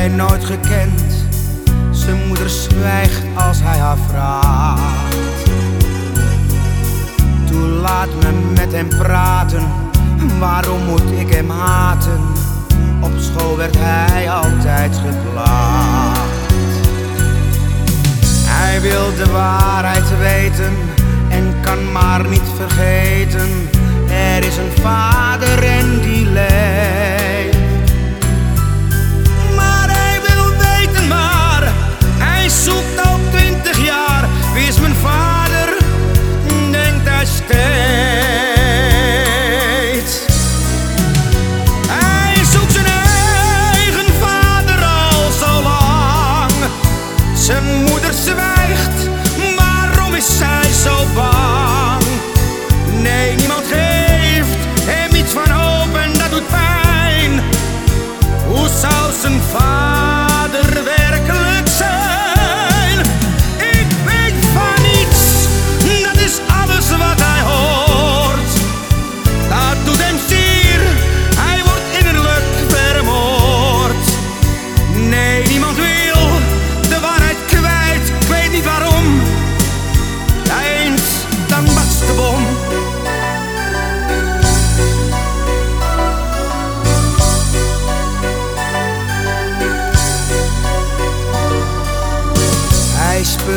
hij nooit gekend. Zijn moeder zwijgt als hij haar vraagt. Toen laat me met hem praten, waarom moet ik hem haten? Op school werd hij altijd geplaagd. Hij wil de waarheid weten en kan maar niet vergeten.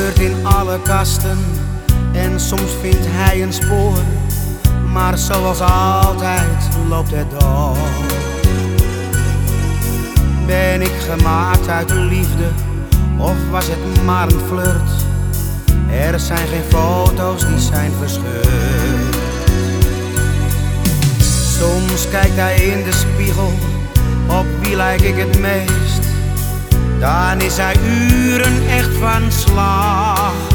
In alle kasten en soms vindt hij een spoor. Maar zoals altijd loopt het door. Ben ik gemaakt uit liefde of was het maar een flirt? Er zijn geen foto's die zijn verscheurd. Soms kijkt hij in de spiegel, op wie lijk ik het meest? Dan is hij uren echt van slag.